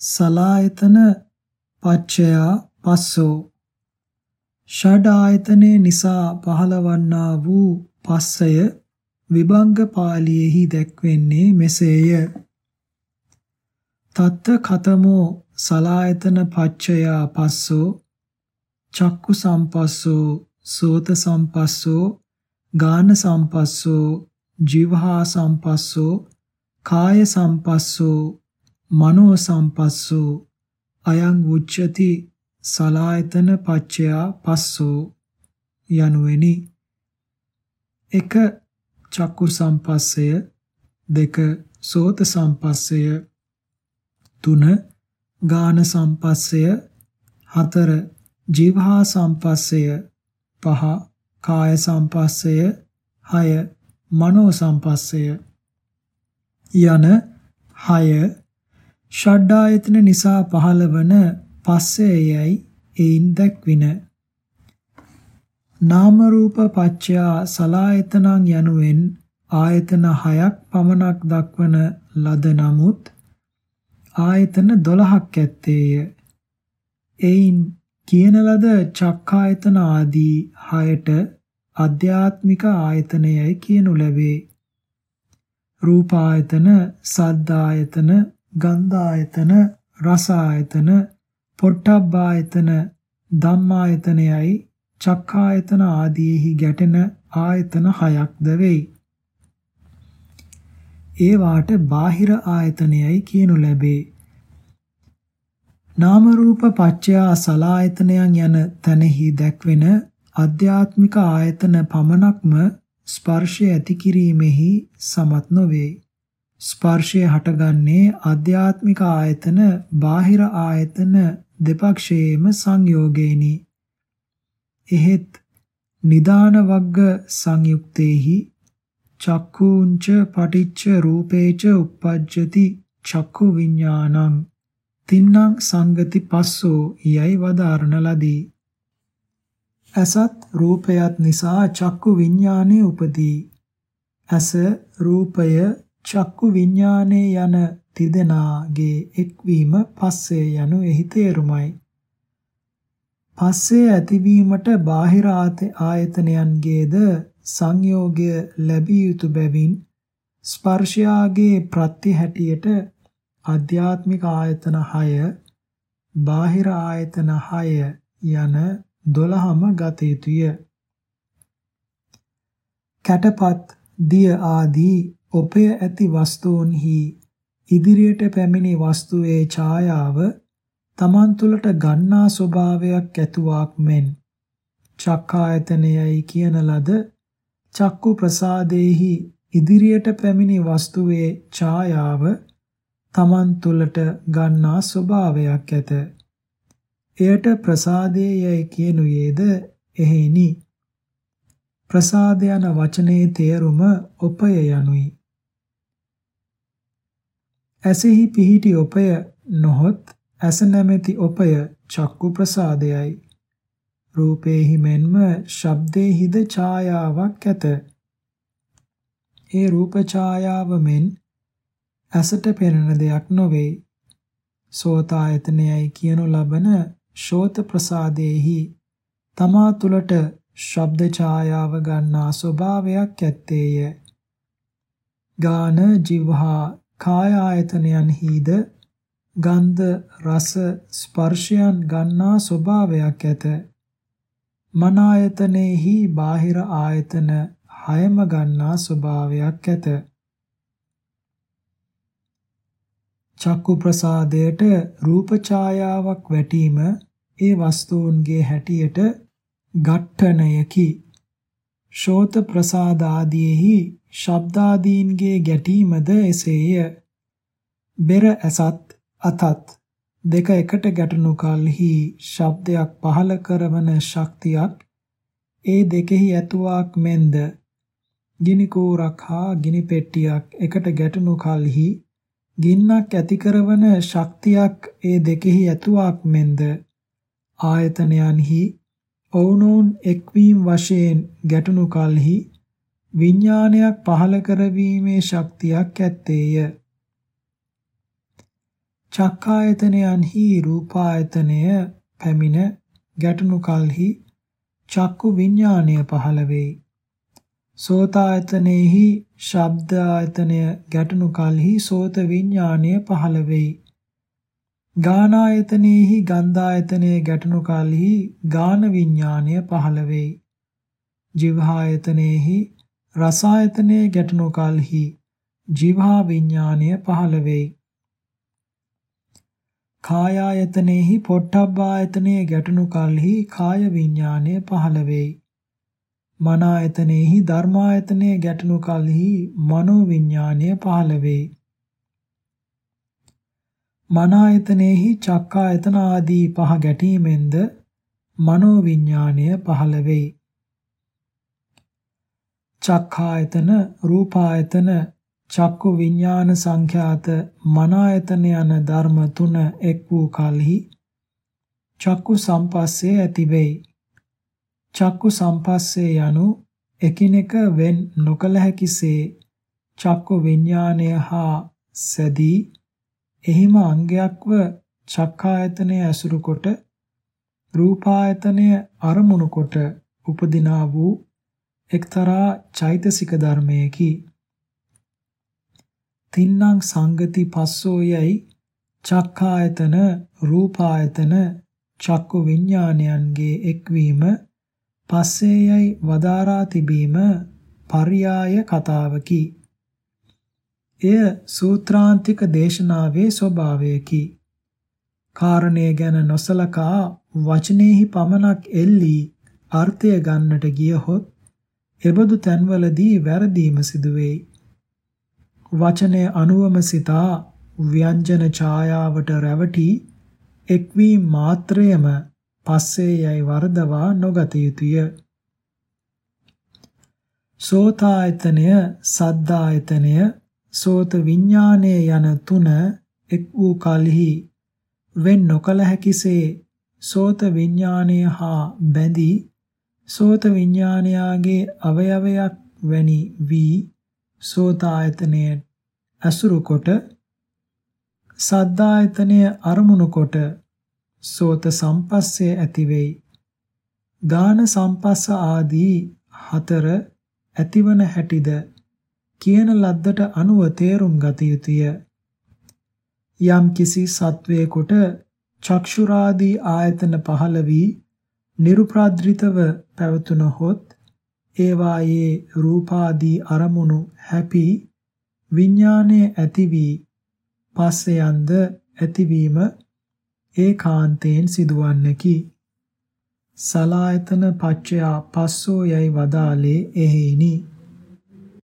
සලායතන පච්චයා පස්සෝ ෂඩ ආයතනේ නිසා පහළවන්නා වූ පස්සය විභංග පාළියේහි දැක්වෙන්නේ මෙසේය. තත්ත කතමෝ සලායතන පච්චයා පස්සෝ චක්කු සම්පස්සෝ සෝත සම්පස්සෝ ගාන සම්පස්සෝ ජීවහා සම්පස්සෝ කාය සම්පස්සෝ මනෝ සම්පස්සෝ අයං උච්චති සලායතන පච්චයා පස්සෝ යනුවෙනි. එක චක්කු සම්පස්සය දෙක සෝත සම්පස්සය තුන ගාන සම්පස්සය හතර ජීවහා සම්පස්සය පහ කාය සම්පස්සය හය මනෝ සම්පස්සය. යන හය ෂඩ්ඩායතන නිසා පහළවන පස්සයයි එයින් දැක්වින නාම රූප පච්චයා සලායතනං යනුවෙන් ආයතන හයක් පමණක් දක්වන ලද නමුත් ආයතන 12ක් ඇත්තේය. එයින් කියන ලද චක්කායතන ආදී හයට අධ්‍යාත්මික ආයතනයයි කියනු ලැබේ. රූපායතන, සද්දායතන, ගන්ධායතන, රසායතන, පොට්ටබ්බායතන, ධම්මායතනයයි චක්කායතන ආදීෙහි ගැටෙන ආයතන හයක්ද වෙයි. ඒ වාට බාහිර ආයතනයයි කියනු ලැබේ. නාම රූප පච්චයා සලායතනයන් යන තැනෙහි දැක්වෙන අධ්‍යාත්මික ආයතන පමණක්ම ස්පර්ශය ඇති කිරීමෙහි සමත් නොවේ. ස්පර්ශය හටගන්නේ අධ්‍යාත්මික ආයතන බාහිර ආයතන දෙපක්ෂයේම සංයෝගේනි. එහෙත් නිදාන වග්ග සංයුක්තේහි චක්කුංච පටිච්ච රූපේච uppajjati චක්කු විඥානං තින්නම් සංගති පස්සෝ යයි වදාරණ ලදී. අසත් රූපයත් නිසා චක්කු විඥානයේ උපදී. අස රූපය චක්කු විඥානයේ යන තිදෙනාගේ එක්වීම පස්සේ යනු එහි තේරුමයි. පස්සේ ඇතිවීමට බාහිර ආයතනයන්ගේද සංයෝගය ලැබිය යුතු බැවින් ස්පර්ශයාගේ ප්‍රත්‍ය හැටියට ආධ්‍යාත්මික ආයතන 6 බාහිර ආයතන 6 යන 12ම ගත යුතුය. කැටපත් දිය ආදී ඔපය ඇති වස්තුන්හි ඉදිරියට පැමිණි වස්තුවේ ඡායාව තමන් තුළට ගන්නා ස්වභාවයක් ඇතුවාක් මෙන් චක්කායතනයයි කියන ලද චක්කු ප්‍රසාදේහි ඉදිරියට පැමිණි වස්තුවේ ඡායාව තමන් තුළට ගන්නා ස්වභාවයක් ඇත. එයට ප්‍රසාදේ යයි කියනුයේද එහෙයිනි. ප්‍රසාද යන වචනේ තේරුම උපය යනුයි. ඇසෙහි පිහිටි උපය නොහොත් ඇස නැමැති උපය චක්කු ප්‍රසාදයයි. රූපේහි මෙන්ම ශබ්දේහිද ඡායාවක් ඇත. ඒ රූප ඡායාව මෙන් ඇසට පෙනෙන දෙයක් නොවේ. සෝතායතනයයි කියනු ලබන ශෝත ප්‍රසාදේහි තමා තුළට ශබ්ද ඡායාව ගන්නා ස්වභාවයක් ඇත්තේය. ගාන ජීවහා කාය ආයතනයන්හිද ගන්ධ රස ස්පර්ශයන් ගන්නා ස්වභාවයක් ඇත. මන ආයතනෙහි බාහිර ආයතන හයම ගන්නා ස්වභාවයක් ඇත. චක්කු ප්‍රසාදයට රූප ඡායාවක් වැටීම ඒ වස්තුන්ගේ හැටියට ඝට්ටණයකි. ශෝත ප්‍රසාද ආදීෙහි ශබ්දාදීන්ගේ ගැටීමද එසේය. බෙර ඇසත් අතත් දෙක එකට ගැටුණු කලෙහි ශබ්දයක් පහළ කරවන ශක්තියක් ඒ දෙකෙහි ඇතුවාක් මෙන්ද ගිනි කෝරක් හා ගිනි පෙට්ටියක් එකට ගැටුණු කලෙහි ගින්නක් ඇති කරවන ශක්තියක් ඒ දෙකෙහි ඇතුවාක් මෙන්ද ආයතනයන්හි ඔවුනොවුන් එක්වීම වශයෙන් ගැටුණු කලෙහි විඥානයක් පහළ කරවීමේ ශක්තියක් ඇත්තේය. චක්කායතනයන්හි රූපායතනය පැමිණ ගැටුණු කලෙහි චක්කු විඥාණය පහළ වෙයි. සෝතායතනෙහි ශබ්ද ආයතනය ගැටුණු කලෙහි සෝත විඥාණය පහළ වෙයි. ගානායතනෙහි ගන්ධායතනය ගැටුණු කලෙහි ගාන විඥාණය පහළ වෙයි. ජීවහායතනෙහි රසායතනය ගැටුණු කලෙහි ජීවහා විඥාණය පහළ වෙයි. කායායතනෙහි පොට්ටබ්බායතනයේ ගැටුණු කලෙහි කාය විඥානය පහළ වෙයි. මනායතනෙහි ධර්මායතනයේ ගැටුණු කලෙහි මනෝ විඥානය පහළ වෙයි. මනායතනෙහි චක්කායතන ආදී පහ ගැටීමෙන්ද මනෝ විඥානය පහළ වෙයි. චක්ඛායතන රූපායතන චක්කු විඥාන සංඛ්‍යාත මනායතන යන ධර්ම තුන එක් වූ කලෙහි චක්කු සම්පස්සේ ඇති වෙයි. චක්කු සම්පස්සේ යනු එකිනෙක වෙන් නොකල හැකිසේ චක්කු විඥානය හා සැදී එහිම අංගයක්ව චක්කායතනය ඇසුරු කොට රූපායතනය අරමුණු කොට උපදිනා වූ එක්තරා චෛතසික ධර්මයකි. තින්නම් සංගති පස්සෝ යයි චක්ඛායතන රූපායතන චක්කු විඥානයන්ගේ එක්වීම පස්සේ යයි වදාරා තිබීම පර්යාය කතාවකි. එය සූත්‍රාන්තික දේශනාවේ ස්වභාවයකි. කාරණය ගැන නොසලකා වචනේහි පමණක් එල්ලී අර්ථය ගන්නට ගියහොත් එබඳු තැන්වලදී වැරදීම සිදුවේයි. වචනය අනුවම සිතා ව්‍යංජන ඡායාවට රැවටි එක්වීම මාත්‍රයම පස්සේ යයි වර්ධවා නොගත යුතුය. සෝතායතනය, සද්දායතනය, සෝත විඥානය යන තුන එක් වූ කලෙහි වෙන් නොකල හැකිසේ සෝත විඥානය හා බැඳී සෝත විඥානයාගේ අවයවයක් වැනි වී සෝතායතනය අසුරු කොට සද්දායතනය අරමුණු කොට සෝත සම්පස්සේ ඇති වෙයි. ගාන සම්පස්ස ආදී හතර ඇතිවන හැටිද කියන ලද්දට අනුව තේරුම් ගත යුතුය. යම් කිසි සත්වයකට චක්ෂුරාදී ආයතන පහළ වී නිරුප්‍රාද්‍රිතව පැවතුනහොත් ඒවායේ රූපාදී අරමුණු හැපි විඥානයේ ඇති වී පස්සේ යන්ද ඇතිවීම ඒකාන්තයෙන් සිදුවන්නකි. සලායතන පච්චයා පස්සෝ යයි වදාලේ එහෙයිනි.